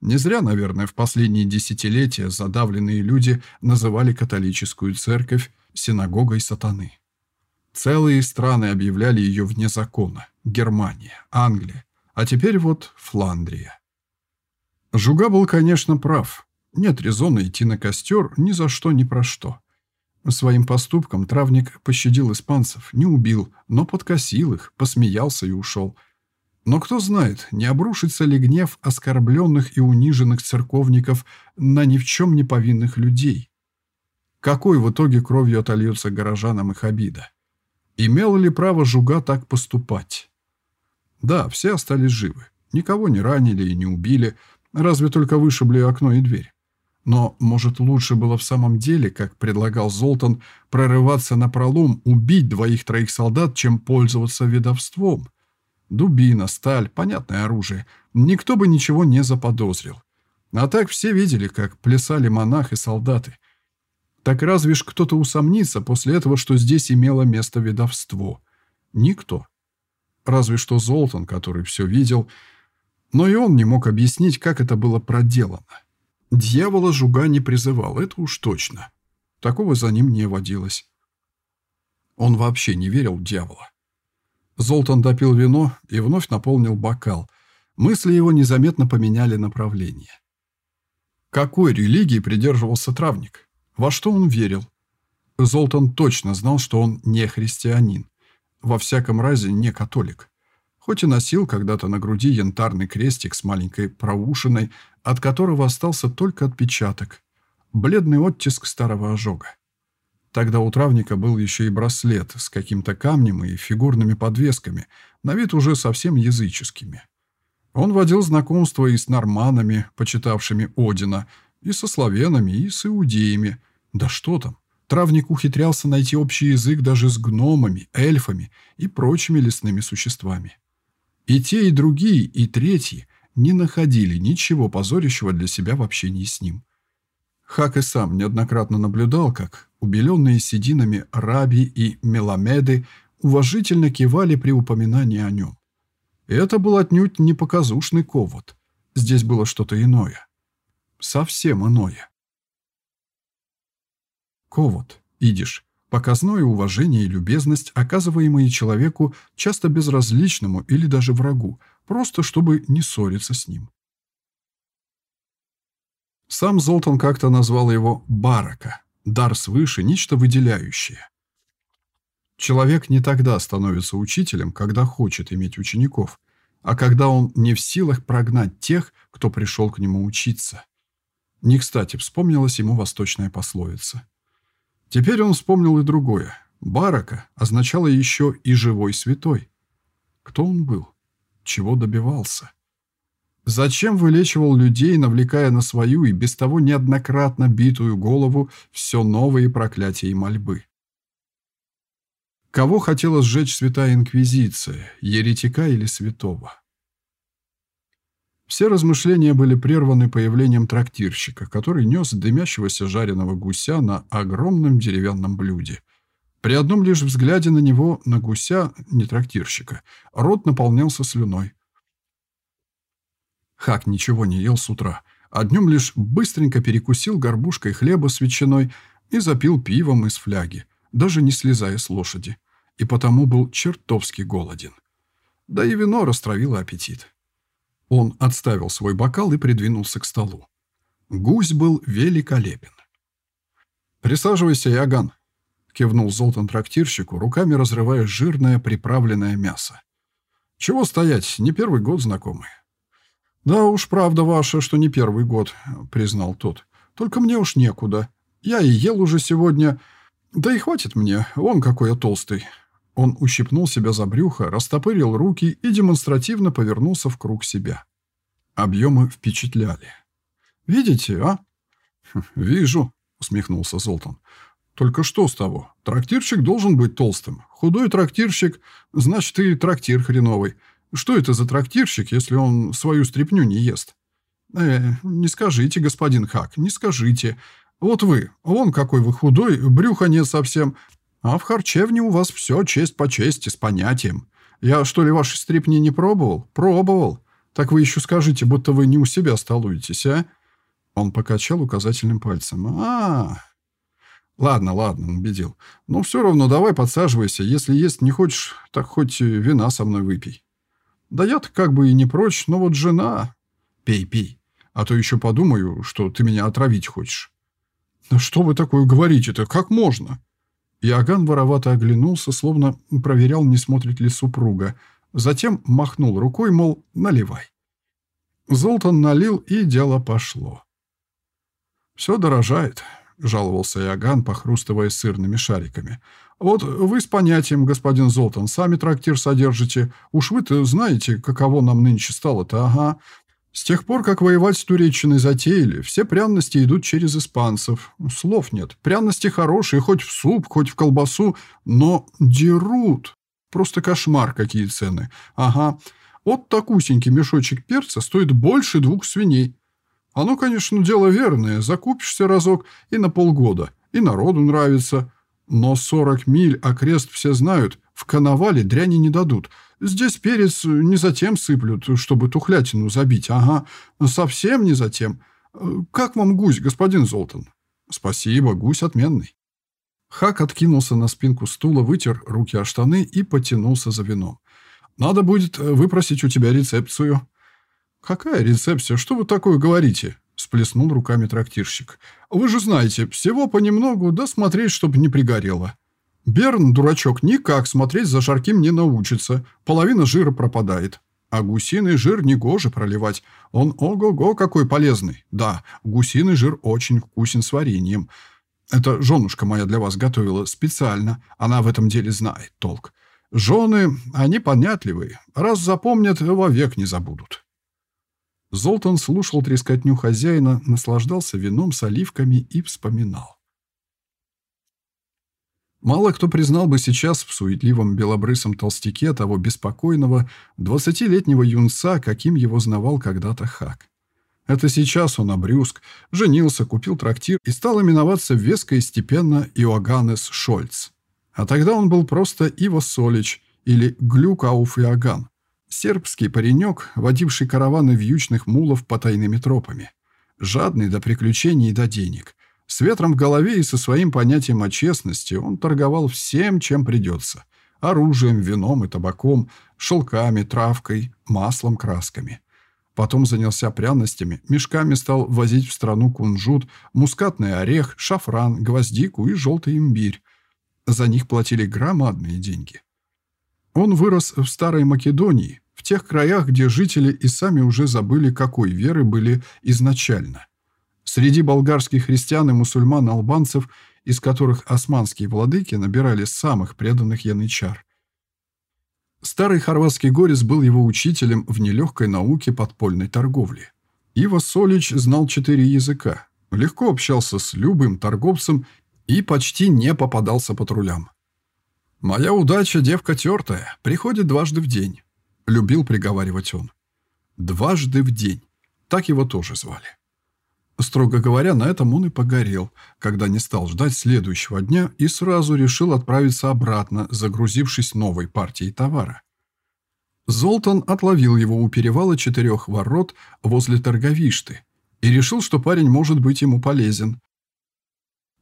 Не зря, наверное, в последние десятилетия задавленные люди называли католическую церковь синагогой сатаны. Целые страны объявляли ее вне закона. Германия, Англия, а теперь вот Фландрия. Жуга был, конечно, прав. Нет резона идти на костер ни за что, ни про что. Своим поступком травник пощадил испанцев, не убил, но подкосил их, посмеялся и ушел. Но кто знает, не обрушится ли гнев оскорбленных и униженных церковников на ни в чем не повинных людей? Какой в итоге кровью отольется горожанам их обида? Имел ли право Жуга так поступать? Да, все остались живы. Никого не ранили и не убили, разве только вышибли окно и дверь. Но, может, лучше было в самом деле, как предлагал Золтан, прорываться на пролом, убить двоих-троих солдат, чем пользоваться ведовством? Дубина, сталь, понятное оружие. Никто бы ничего не заподозрил. А так все видели, как плясали монах и солдаты. Так разве ж кто-то усомнится после этого, что здесь имело место ведовство? Никто. Разве что Золтан, который все видел, но и он не мог объяснить, как это было проделано. Дьявола Жуга не призывал, это уж точно. Такого за ним не водилось. Он вообще не верил в дьявола. Золтан допил вино и вновь наполнил бокал. Мысли его незаметно поменяли направление. Какой религии придерживался травник? Во что он верил? Золтан точно знал, что он не христианин. Во всяком разе не католик хоть и носил когда-то на груди янтарный крестик с маленькой проушиной, от которого остался только отпечаток, бледный оттиск старого ожога. Тогда у травника был еще и браслет с каким-то камнем и фигурными подвесками, на вид уже совсем языческими. Он водил знакомства и с норманами, почитавшими Одина, и со славянами, и с иудеями. Да что там, травник ухитрялся найти общий язык даже с гномами, эльфами и прочими лесными существами. И те, и другие, и третьи не находили ничего позорящего для себя в общении с ним. Хак и сам неоднократно наблюдал, как убеленные сединами раби и меламеды уважительно кивали при упоминании о нем. Это был отнюдь не показушный ковод. Здесь было что-то иное. Совсем иное. Ковод, идиш, показное уважение и любезность, оказываемые человеку, часто безразличному или даже врагу, просто чтобы не ссориться с ним. Сам Золтан как-то назвал его «барака», дар свыше, нечто выделяющее. Человек не тогда становится учителем, когда хочет иметь учеников, а когда он не в силах прогнать тех, кто пришел к нему учиться. Не кстати вспомнилась ему восточная пословица. Теперь он вспомнил и другое. Барака означало еще и живой святой. Кто он был? Чего добивался? Зачем вылечивал людей, навлекая на свою и без того неоднократно битую голову все новые проклятия и мольбы? Кого хотела сжечь святая инквизиция, еретика или святого? Все размышления были прерваны появлением трактирщика, который нес дымящегося жареного гуся на огромном деревянном блюде. При одном лишь взгляде на него, на гуся, не трактирщика, рот наполнялся слюной. Хак ничего не ел с утра, а днем лишь быстренько перекусил горбушкой хлеба с ветчиной и запил пивом из фляги, даже не слезая с лошади, и потому был чертовски голоден. Да и вино растравило аппетит. Он отставил свой бокал и придвинулся к столу. Гусь был великолепен. «Присаживайся, Яган», — кивнул Золтан трактирщику, руками разрывая жирное приправленное мясо. «Чего стоять, не первый год знакомы». «Да уж, правда ваша, что не первый год», — признал тот. «Только мне уж некуда. Я и ел уже сегодня. Да и хватит мне, он какой я толстый». Он ущипнул себя за брюхо, растопырил руки и демонстративно повернулся в круг себя. Объемы впечатляли. «Видите, а?» «Хм, «Вижу», — усмехнулся Золтан. «Только что с того? Трактирщик должен быть толстым. Худой трактирщик, значит, и трактир хреновый. Что это за трактирщик, если он свою стряпню не ест? Э, не скажите, господин Хак, не скажите. Вот вы, вон какой вы худой, брюха нет совсем. А в харчевне у вас все честь по чести, с понятием. Я, что ли, ваши стрипни не пробовал? Пробовал. Так вы еще скажите, будто вы не у себя столуетесь, а? Он покачал указательным пальцем. а, Ладно, ладно, убедил. Но все равно давай подсаживайся. Если есть не хочешь, так хоть вина со мной выпей. Да я-то как бы и не прочь, но вот жена... Пей, пей. А то еще подумаю, что ты меня отравить хочешь. Да что вы такое говорите-то? Как можно? Иоганн воровато оглянулся, словно проверял, не смотрит ли супруга. Затем махнул рукой, мол, наливай. Золтан налил, и дело пошло. «Все дорожает», — жаловался Иоганн, похрустывая сырными шариками. Вот вы с понятием, господин Золтан, сами трактир содержите. Уж вы-то знаете, каково нам нынче стало-то, ага. С тех пор, как воевать с Туреччиной затеяли, все пряности идут через испанцев. Слов нет. Пряности хорошие, хоть в суп, хоть в колбасу, но дерут. Просто кошмар, какие цены. Ага. Вот такусенький мешочек перца стоит больше двух свиней. Оно, конечно, дело верное. Закупишься разок и на полгода. И народу нравится. Но 40 миль окрест все знают, в коновале дряни не дадут. Здесь перец не затем сыплют, чтобы тухлятину забить, ага, совсем не затем. Как вам гусь, господин Золтан? Спасибо, гусь отменный. Хак откинулся на спинку стула, вытер руки о штаны и потянулся за вином. «Надо будет выпросить у тебя рецепцию». «Какая рецепция? Что вы такое говорите?» – сплеснул руками трактирщик. «Вы же знаете, всего понемногу, да смотреть, чтобы не пригорело. Берн, дурачок, никак смотреть за жарким не научится, половина жира пропадает. А гусиный жир негоже проливать, он ого-го какой полезный. Да, гусиный жир очень вкусен с вареньем. Это женушка моя для вас готовила специально. Она в этом деле знает толк. Жены, они понятливые. Раз запомнят, вовек не забудут». Золтан слушал трескотню хозяина, наслаждался вином с оливками и вспоминал. Мало кто признал бы сейчас в суетливом белобрысом толстяке того беспокойного двадцатилетнего юнца, каким его знавал когда-то Хак. Это сейчас он обрюзг, женился, купил трактир и стал именоваться веско и степенно Иоганнес Шольц. А тогда он был просто Иво Солич или Глюк Ауф Иоганн, сербский паренек, водивший караваны вьючных мулов по тайными тропами, жадный до приключений и до денег. С ветром в голове и со своим понятием о честности он торговал всем, чем придется – оружием, вином и табаком, шелками, травкой, маслом, красками. Потом занялся пряностями, мешками стал возить в страну кунжут, мускатный орех, шафран, гвоздику и желтый имбирь. За них платили громадные деньги. Он вырос в Старой Македонии, в тех краях, где жители и сами уже забыли, какой веры были изначально. Среди болгарских христиан и мусульман-албанцев, из которых османские владыки набирали самых преданных янычар – Старый хорватский горец был его учителем в нелегкой науке подпольной торговли. Ива Солич знал четыре языка, легко общался с любым торговцем и почти не попадался патрулям. «Моя удача, девка тертая, приходит дважды в день», — любил приговаривать он. «Дважды в день». Так его тоже звали. Строго говоря, на этом он и погорел, когда не стал ждать следующего дня и сразу решил отправиться обратно, загрузившись новой партией товара. Золтан отловил его у перевала четырех ворот возле торговишты и решил, что парень может быть ему полезен.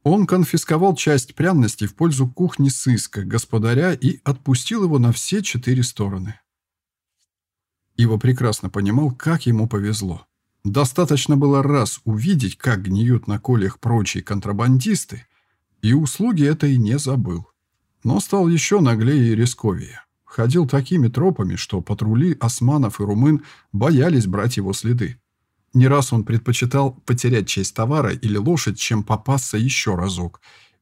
Он конфисковал часть пряностей в пользу кухни сыска, господаря и отпустил его на все четыре стороны. Ива прекрасно понимал, как ему повезло. Достаточно было раз увидеть, как гниют на колях прочие контрабандисты, и услуги это и не забыл. Но стал еще наглее и рисковее. Ходил такими тропами, что патрули османов и румын боялись брать его следы. Не раз он предпочитал потерять часть товара или лошадь, чем попасться еще разок.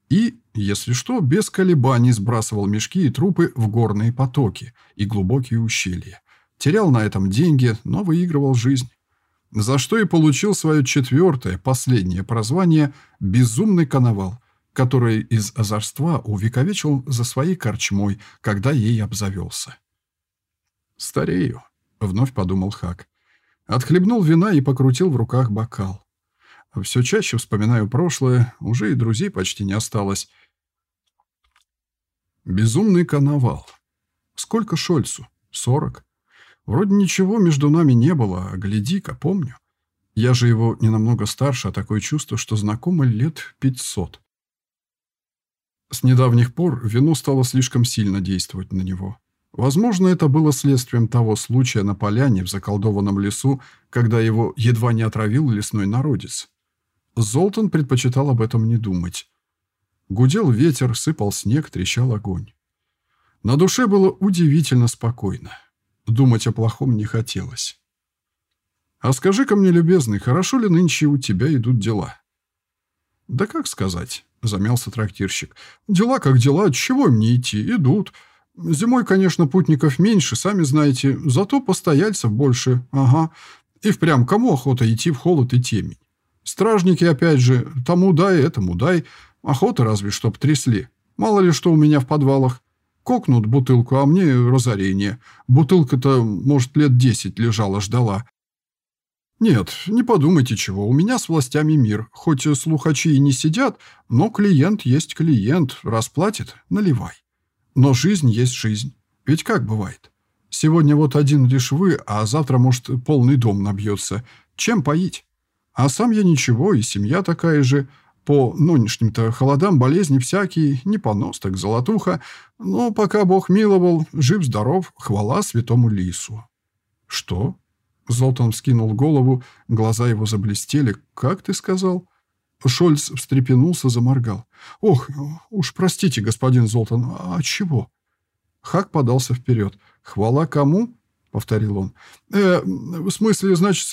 И, если что, без колебаний сбрасывал мешки и трупы в горные потоки и глубокие ущелья. Терял на этом деньги, но выигрывал жизнь за что и получил свое четвертое, последнее прозвание «безумный коновал», который из озорства увековечил за своей корчмой, когда ей обзавелся. «Старею», — вновь подумал Хак. Отхлебнул вина и покрутил в руках бокал. Все чаще вспоминаю прошлое, уже и друзей почти не осталось. Безумный коновал. Сколько Шольцу? Сорок? Вроде ничего между нами не было, а гляди-ка, помню. Я же его не намного старше, а такое чувство, что знакомы лет пятьсот. С недавних пор вино стало слишком сильно действовать на него. Возможно, это было следствием того случая на поляне в заколдованном лесу, когда его едва не отравил лесной народец. Золтан предпочитал об этом не думать. Гудел ветер, сыпал снег, трещал огонь. На душе было удивительно спокойно. Думать о плохом не хотелось. «А скажи-ка мне, любезный, хорошо ли нынче у тебя идут дела?» «Да как сказать?» – замялся трактирщик. «Дела как дела, чего им не идти? Идут. Зимой, конечно, путников меньше, сами знаете, зато постояльцев больше. Ага. И впрямь, кому охота идти в холод и темень? Стражники, опять же, тому дай, этому дай. Охота разве чтоб трясли. Мало ли что у меня в подвалах. Кокнут бутылку, а мне разорение. Бутылка-то, может, лет десять лежала, ждала. Нет, не подумайте чего, у меня с властями мир. Хоть слухачи и не сидят, но клиент есть клиент, расплатит – наливай. Но жизнь есть жизнь. Ведь как бывает? Сегодня вот один лишь вы, а завтра, может, полный дом набьется. Чем поить? А сам я ничего, и семья такая же – по нынешним-то холодам болезни всякие, не понос, так золотуха. Но пока Бог миловал, жив-здоров, хвала святому лису». «Что?» Золтан вскинул голову, глаза его заблестели. «Как ты сказал?» Шольц встрепенулся, заморгал. «Ох, уж простите, господин Золтан, а чего?» Хак подался вперед. «Хвала кому?» — повторил он. «Э, в смысле, значит,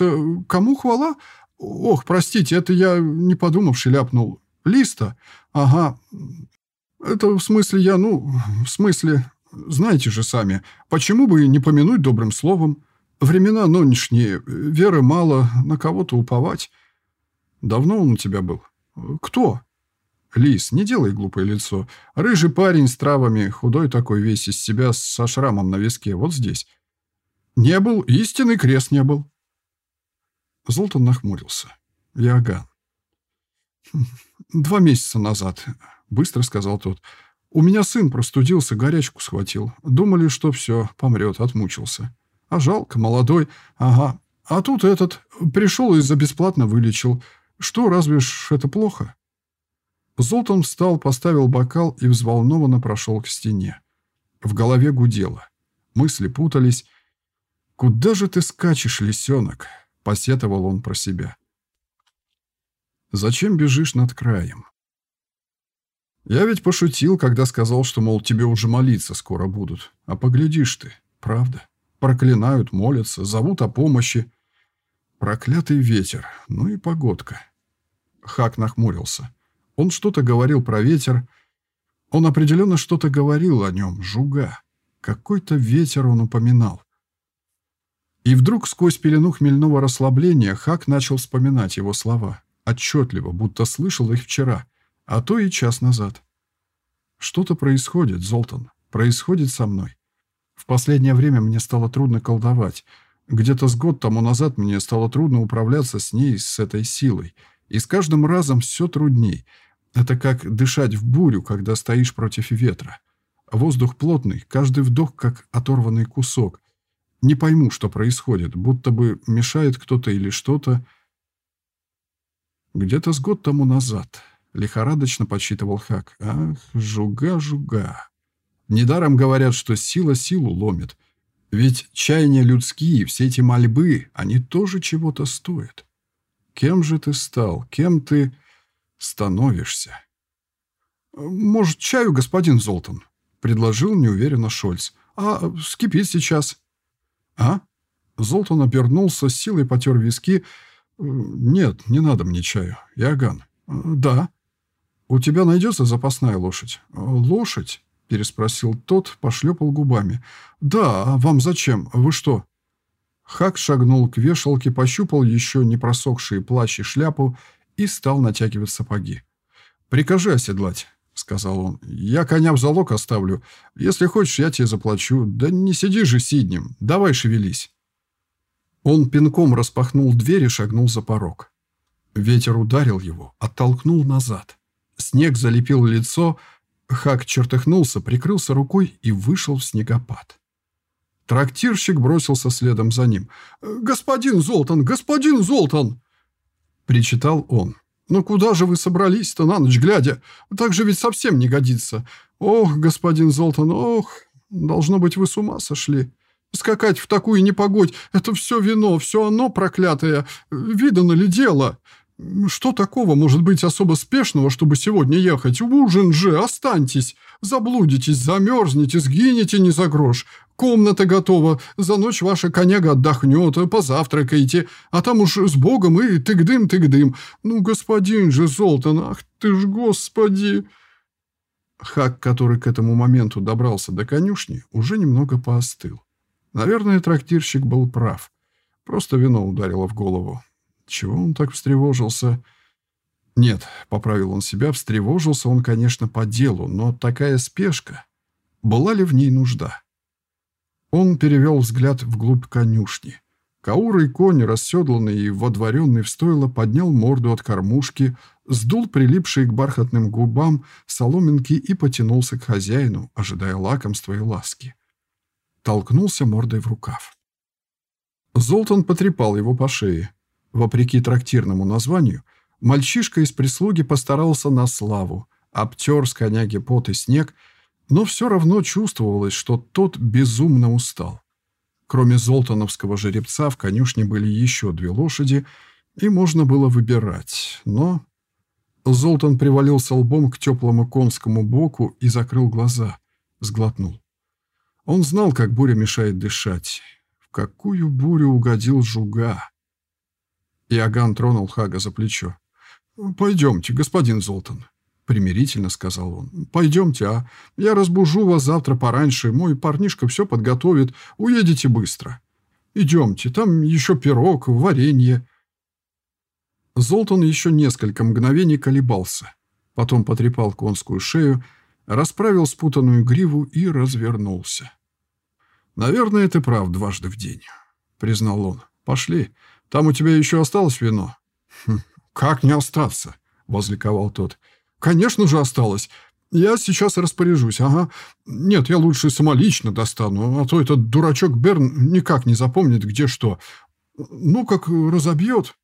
кому хвала? «Ох, простите, это я, не подумавши, ляпнул. Листа? Ага. Это в смысле я, ну, в смысле, знаете же сами, почему бы не помянуть добрым словом? Времена нынешние, веры мало, на кого-то уповать. Давно он у тебя был? Кто? Лис, не делай глупое лицо. Рыжий парень с травами, худой такой весь из себя, со шрамом на виске, вот здесь. Не был, истинный крест не был. Золтан нахмурился. Иоганн. «Два месяца назад», — быстро сказал тот. «У меня сын простудился, горячку схватил. Думали, что все, помрет, отмучился. А жалко, молодой. Ага. А тут этот пришел и за бесплатно вылечил. Что, разве ж это плохо?» Золтан встал, поставил бокал и взволнованно прошел к стене. В голове гудело. Мысли путались. «Куда же ты скачешь, лисенок?» — посетовал он про себя. «Зачем бежишь над краем?» «Я ведь пошутил, когда сказал, что, мол, тебе уже молиться скоро будут. А поглядишь ты, правда?» Проклинают, молятся, зовут о помощи. Проклятый ветер, ну и погодка. Хак нахмурился. Он что-то говорил про ветер. Он определенно что-то говорил о нем, жуга. Какой-то ветер он упоминал. И вдруг сквозь пелену хмельного расслабления Хак начал вспоминать его слова. Отчетливо, будто слышал их вчера, а то и час назад. «Что-то происходит, Золтан. Происходит со мной. В последнее время мне стало трудно колдовать. Где-то с год тому назад мне стало трудно управляться с ней, с этой силой. И с каждым разом все трудней. Это как дышать в бурю, когда стоишь против ветра. Воздух плотный, каждый вдох как оторванный кусок. Не пойму, что происходит, будто бы мешает кто-то или что-то. Где-то с год тому назад лихорадочно подсчитывал Хак. Ах, жуга-жуга. Недаром говорят, что сила силу ломит. Ведь чаяния людские, все эти мольбы, они тоже чего-то стоят. Кем же ты стал? Кем ты становишься? «Может, чаю, господин Золтан?» — предложил неуверенно Шольц. «А скипит сейчас». «А?» Золтан обернулся, с силой потер виски. «Нет, не надо мне чаю. Иоганн». «Да». «У тебя найдется запасная лошадь?» «Лошадь?» — переспросил тот, пошлепал губами. «Да, а вам зачем? Вы что?» Хак шагнул к вешалке, пощупал еще не просохшие плащ и шляпу и стал натягивать сапоги. «Прикажи оседлать», — сказал он. «Я коня в залог оставлю. Если хочешь, я тебе заплачу. Да не сиди же сиднем. Давай шевелись». Он пинком распахнул дверь и шагнул за порог. Ветер ударил его, оттолкнул назад. Снег залепил лицо, Хак чертыхнулся, прикрылся рукой и вышел в снегопад. Трактирщик бросился следом за ним. «Господин Золтан! Господин Золтан!» Причитал он. «Ну куда же вы собрались-то на ночь глядя? Так же ведь совсем не годится. Ох, господин Золтан, ох, должно быть, вы с ума сошли. Скакать в такую непогодь — это все вино, все оно проклятое. Видано ли дело? «Что такого может быть особо спешного, чтобы сегодня ехать? Ужин же, останьтесь. Заблудитесь, замерзнете, сгинете не за грош. Комната готова, за ночь ваша коняга отдохнет, позавтракаете, а там уж с Богом и тыгдым-тыгдым. Ну, господин же Золтан, ах ты ж господи!» Хак, который к этому моменту добрался до конюшни, уже немного поостыл. Наверное, трактирщик был прав. Просто вино ударило в голову. Чего он так встревожился? Нет, поправил он себя, встревожился он, конечно, по делу, но такая спешка. Была ли в ней нужда? Он перевел взгляд вглубь конюшни. Каурый конь, расседланный и водворенный в стойло, поднял морду от кормушки, сдул прилипшие к бархатным губам соломинки и потянулся к хозяину, ожидая лакомства и ласки. Толкнулся мордой в рукав. Золтан потрепал его по шее. Вопреки трактирному названию, мальчишка из прислуги постарался на славу, обтер с коняги пот и снег, но все равно чувствовалось, что тот безумно устал. Кроме золтановского жеребца в конюшне были еще две лошади, и можно было выбирать, но... Золтан привалился лбом к теплому конскому боку и закрыл глаза, сглотнул. Он знал, как буря мешает дышать. В какую бурю угодил жуга? Иоганн тронул Хага за плечо. «Пойдемте, господин Золтан», — примирительно сказал он. «Пойдемте, а? Я разбужу вас завтра пораньше, мой парнишка все подготовит, уедете быстро. Идемте, там еще пирог, варенье». Золтан еще несколько мгновений колебался, потом потрепал конскую шею, расправил спутанную гриву и развернулся. «Наверное, ты прав дважды в день», — признал он. «Пошли. Там у тебя еще осталось вино?» хм, «Как не остаться?» — возликовал тот. «Конечно же осталось. Я сейчас распоряжусь, ага. Нет, я лучше самолично достану, а то этот дурачок Берн никак не запомнит, где что. Ну, как разобьет...»